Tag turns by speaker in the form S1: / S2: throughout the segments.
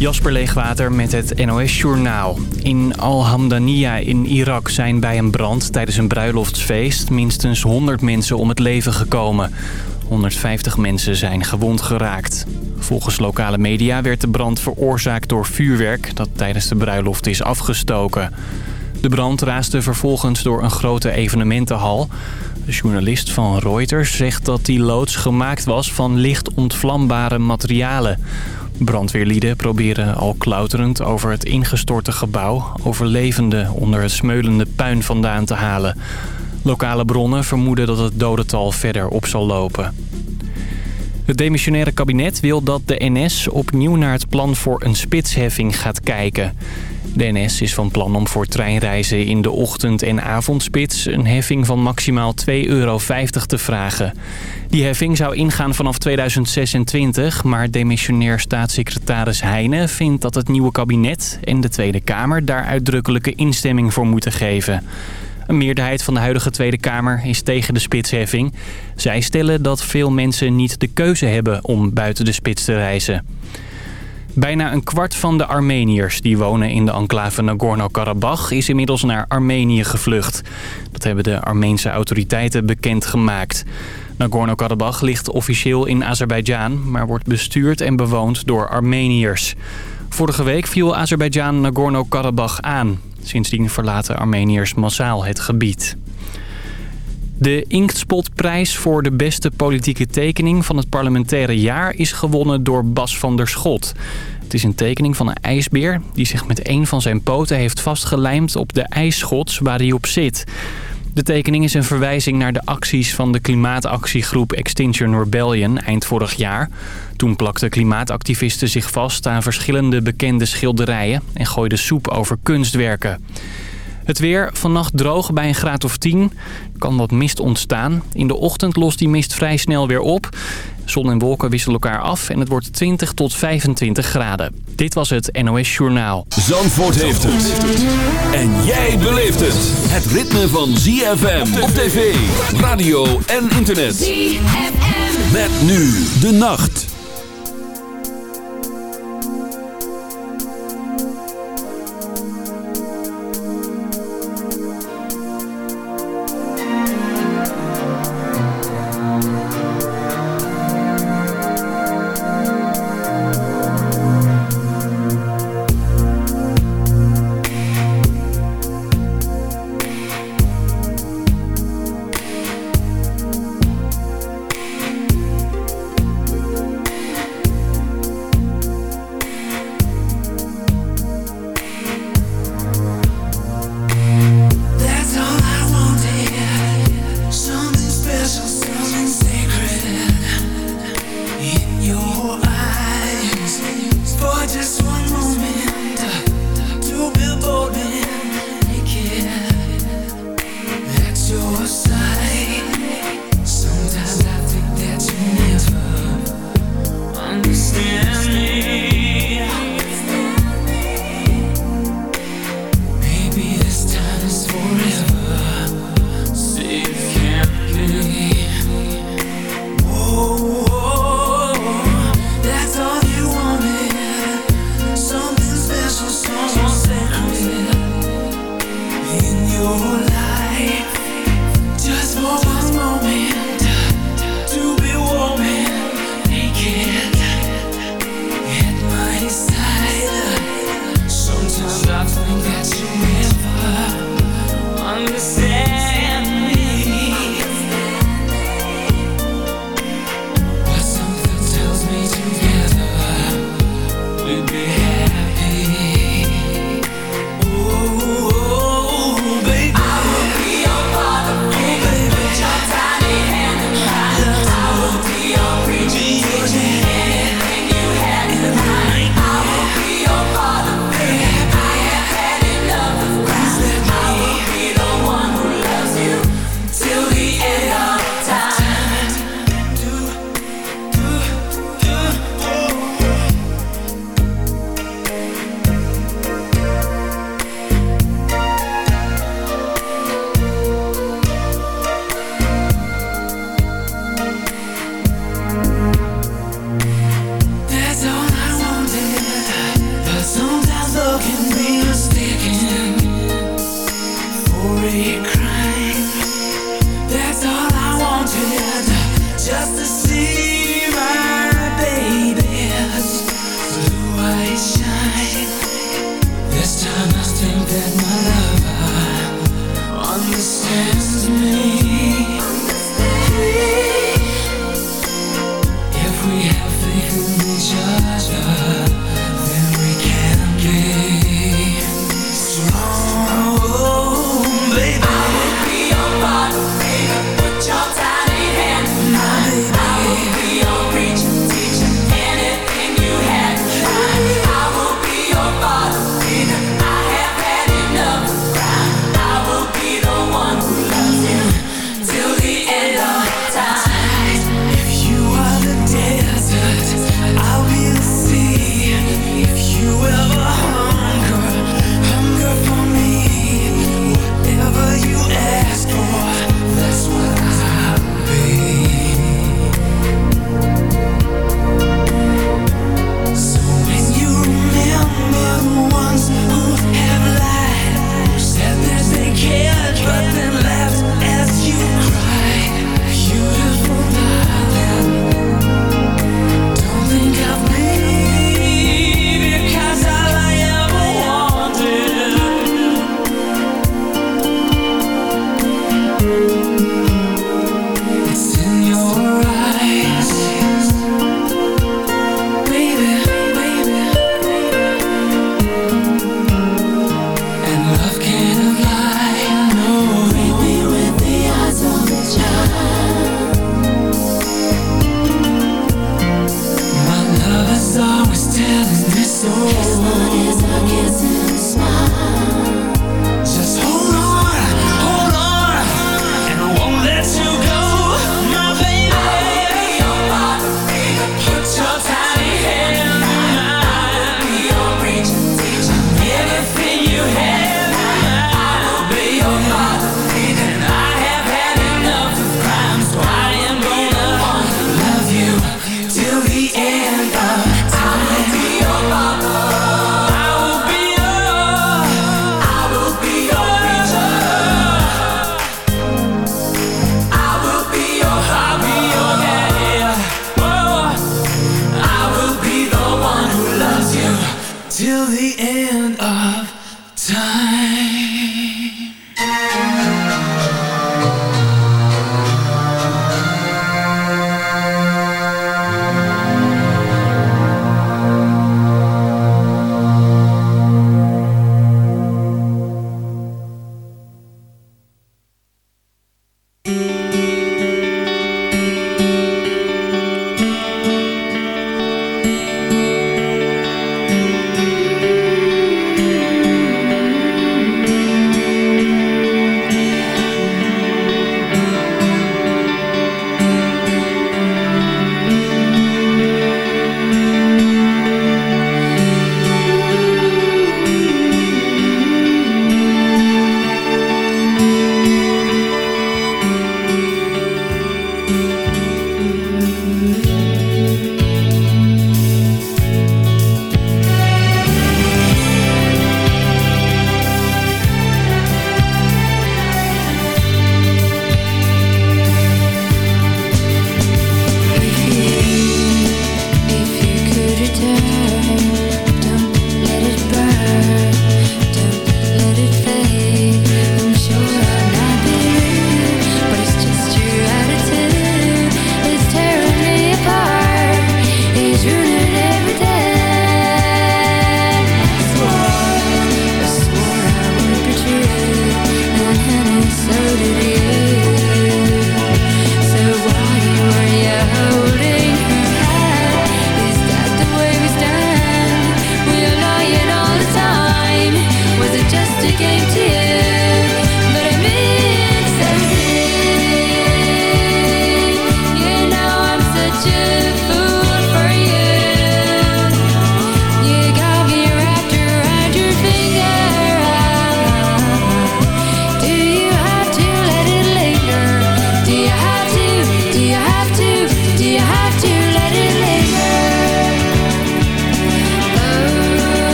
S1: Jasper Leegwater met het NOS Journaal. In Al-Hamdaniya in Irak zijn bij een brand tijdens een bruiloftsfeest... minstens 100 mensen om het leven gekomen. 150 mensen zijn gewond geraakt. Volgens lokale media werd de brand veroorzaakt door vuurwerk... dat tijdens de bruiloft is afgestoken. De brand raasde vervolgens door een grote evenementenhal. De journalist van Reuters zegt dat die loods gemaakt was van licht ontvlambare materialen... Brandweerlieden proberen al klauterend over het ingestorte gebouw... overlevenden onder het smeulende puin vandaan te halen. Lokale bronnen vermoeden dat het dodental verder op zal lopen. Het demissionaire kabinet wil dat de NS opnieuw naar het plan voor een spitsheffing gaat kijken. De is van plan om voor treinreizen in de ochtend- en avondspits... een heffing van maximaal 2,50 euro te vragen. Die heffing zou ingaan vanaf 2026... maar demissionair staatssecretaris Heijnen vindt dat het nieuwe kabinet... en de Tweede Kamer daar uitdrukkelijke instemming voor moeten geven. Een meerderheid van de huidige Tweede Kamer is tegen de spitsheffing. Zij stellen dat veel mensen niet de keuze hebben om buiten de spits te reizen. Bijna een kwart van de Armeniërs die wonen in de enclave Nagorno-Karabakh is inmiddels naar Armenië gevlucht. Dat hebben de Armeense autoriteiten bekendgemaakt. Nagorno-Karabakh ligt officieel in Azerbeidzjan, maar wordt bestuurd en bewoond door Armeniërs. Vorige week viel Azerbeidzjan Nagorno-Karabakh aan. Sindsdien verlaten Armeniërs massaal het gebied. De Inktspotprijs voor de beste politieke tekening van het parlementaire jaar is gewonnen door Bas van der Schot. Het is een tekening van een ijsbeer die zich met een van zijn poten heeft vastgelijmd op de ijsschots waar hij op zit. De tekening is een verwijzing naar de acties van de klimaatactiegroep Extinction Rebellion eind vorig jaar. Toen plakten klimaatactivisten zich vast aan verschillende bekende schilderijen en gooiden soep over kunstwerken. Het weer, vannacht droog bij een graad of 10. Kan wat mist ontstaan. In de ochtend lost die mist vrij snel weer op. Zon en wolken wisselen elkaar af en het wordt 20 tot 25 graden. Dit was het NOS Journaal.
S2: Zandvoort heeft het. En jij beleeft het. Het ritme van ZFM op tv, radio en internet. ZFM. Met nu de nacht.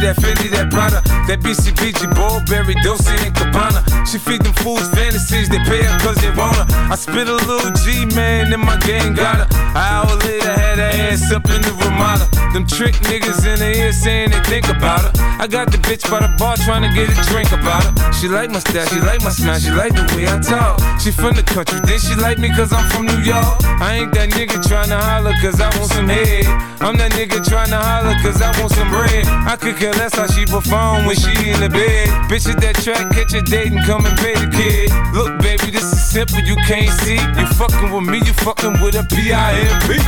S3: That Fendi, that Prada, that BCBG, Burberry, Dolce and Gabbana. She feed them fools fantasies, they pay her cause they want her. I spit a little G, man, and my gang got her. An hour later, had her ass up in the Ramada. Them trick niggas in the ear saying they think about her. I got the bitch by the bar trying to get a drink about her. She like my style, she like my smile, she like the way I talk. She from the country, then she like me cause I'm from New York. I ain't that nigga tryna holler cause I want some head. I'm that nigga tryna holler cause I want some bread. I could care less how she perform when she in the bed. Bitches that track, catch a date and come and pay the kid. Look, baby, this is simple, you can't see. You fucking with me, you fucking with a P-I-M-P.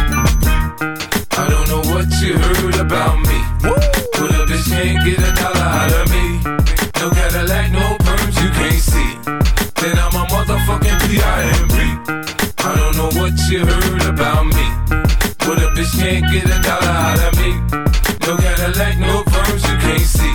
S3: I don't know what you heard about me. Woo! But a bitch can't get a dollar out of me. No Cadillac, no perms, you can't see. Then I'm a motherfucking P-I-M-P. I don't know what you heard about me. But a bitch can't get a dollar out of me. No Cadillac, no perms, you can't see.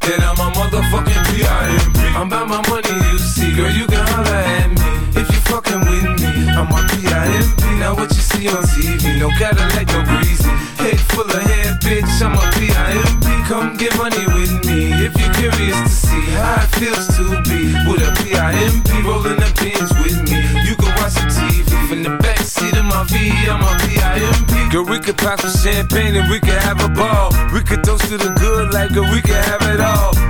S3: Then I'm a motherfucking P.I.M.P. I'm about my money, you see. Girl, you can holler at me if you fucking with me. I'm a P.I.M.P. Now what you see on TV, no Cadillac, no breezy. Head full of hair, bitch, I'm a P.I.M.P. Come get money with me if you're curious to see how it feels to be with a P.I.M.P. rolling the pins with me. You can watch some TV from the backseat of my V, I'm a P.I.M.P. Girl, we could pop some champagne and we could have a ball. We could toast to the good like a we could have it all.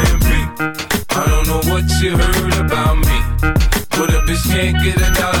S3: You heard about me. But a bitch can't get a dollar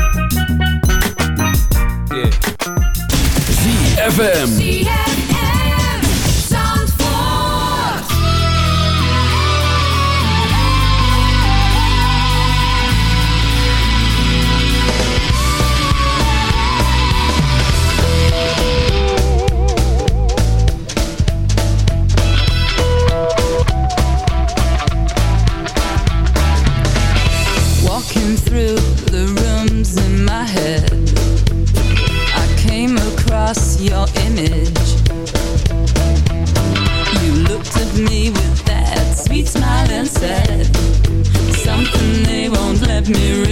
S2: ZFM.
S4: Me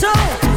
S5: so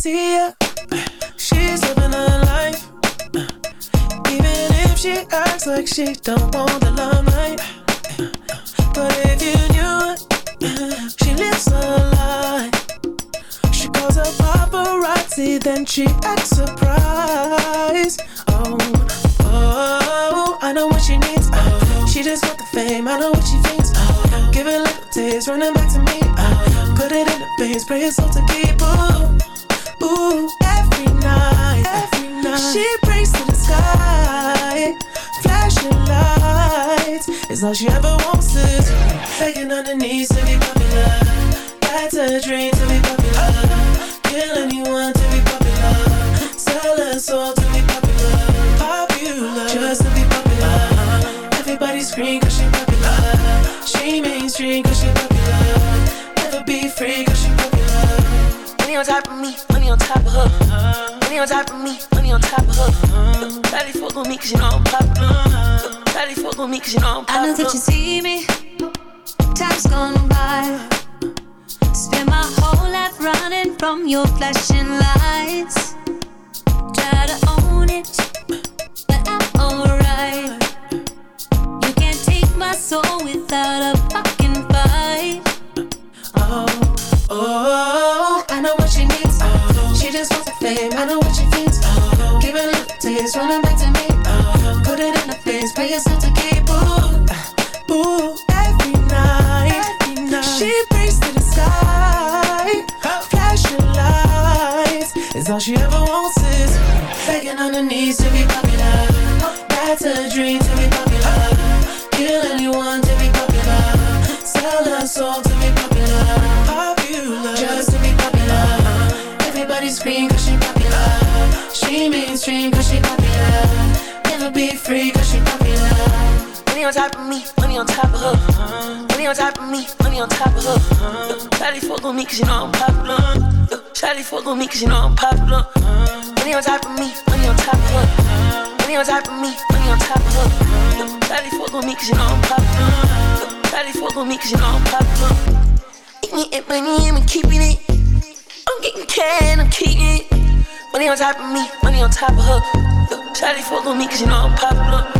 S6: see ya. She's living her life. Even if she acts like she don't want the limelight. But if you knew it, she lives a lie. She calls a paparazzi, then she acts surprised. Oh, oh, I know what she needs. She just want the fame. I know what she thinks. Oh, give it little taste, running back to me. Put it in the veins, pray it's all to keep. Ooh every night. She breaks the sky, flashing lights. It's all she ever wants is begging on her knees to be popular. That's her dream to be popular. Kill anyone.
S7: Top of her. Money on top of me, money on top of her. Daddy fuck with me cause you know I'm popular. Daddy fuck with me cause you know I'm
S8: I know that you see me. Time's gone by. Spend my whole life running from your flashing lights. Try to own it, but I'm alright. You can't take my soul without a fucking fight.
S6: Oh, oh, oh. Just wants the fame. I know what she thinks. Oh, give it a little taste, running back to me. Oh, put it in the face, pay yourself to keep. Ooh, ooh, every night, every night. she prays to the sky. Flashing lights is all she ever wants is begging on her knees to be popular. That's a dream
S7: on top of me, money on top of her. Money on top of me, money on top of her. Shawty fuck with me cause you know I'm popular. Shawty fuck with me cause you know I'm popular. Money on top of me, money on top of her. Money on top of me, money on top of her. Shawty fuck with me cause you know I'm popular. Shawty fuck with me cause you know I'm popular. Eating it, money, I'm keeping it. I'm getting cash, I'm keeping it. Money on top of me, money on top of her. Shawty fuck with me cause you know I'm popular.